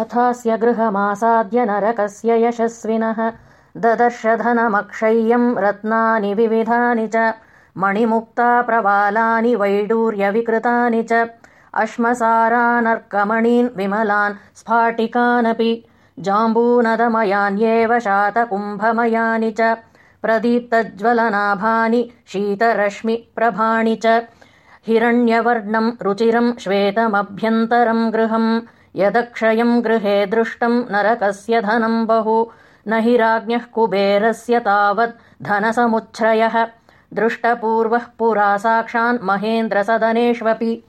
अथास्य गृहमासाद्य नरकस्य यशस्विनः। ददर्शधनमक्षय्यम् रत्नानि विविधानि च मणिमुक्ता प्रवालानि वैडूर्यविकृतानि च अश्मसारानर्कमणीन् विमलान् स्फाटिकानपि जाम्बूनदमयान्येव शातकुम्भमयानि च प्रदीप्तज्वलनाभानि शीतरश्मिप्रभाणि च। हिरण्यवर्णम् रुचिरम् श्वेतमभ्यन्तरम् गृहम् यदक्षयम् गृहे दृष्टम् नरकस्य धनम् बहु न हि राज्ञः कुबेरस्य तावत् धनसमुच्छ्रयः। दृष्टपूर्वः पुरा साक्षान् महेन्द्रसदनेष्वपि।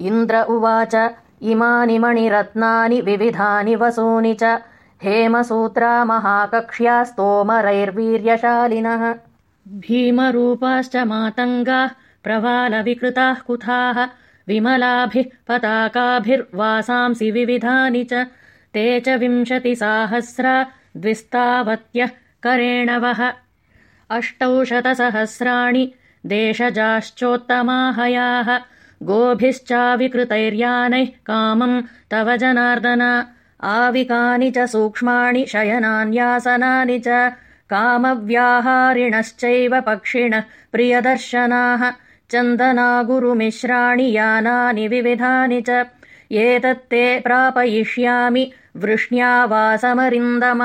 इन्द्र उवाच इमानि मणिरत्नानि विविधानि वसूनि च हेमसूत्रा महाकक्ष्या स्तोमरैर्वीर्यशालिनः। भीमरूपाश्च मातङ्गाः प्रवालविकृताः कुथाः विमलाभिः पताकाभिर्वासांसि विविधानि च ते च विंशतिसाहस्रा द्विस्तावत्यः करेणवः अष्टौशतसहस्राणि देशजाश्चोत्तमाहयाः गोभिश्चाविकृतैर्यानैः कामम् तव जनार्दन। आविकानि च सूक्ष्माणि शयनान्यासनानि च कामव्याहारिणश्चैव पक्षिणः प्रियदर्शनाः चन्दनागुरुमिश्राणि यानानि विविधानि च। एतत्ते प्रापयिष्यामि वृष्ण्यावासमरिन्दम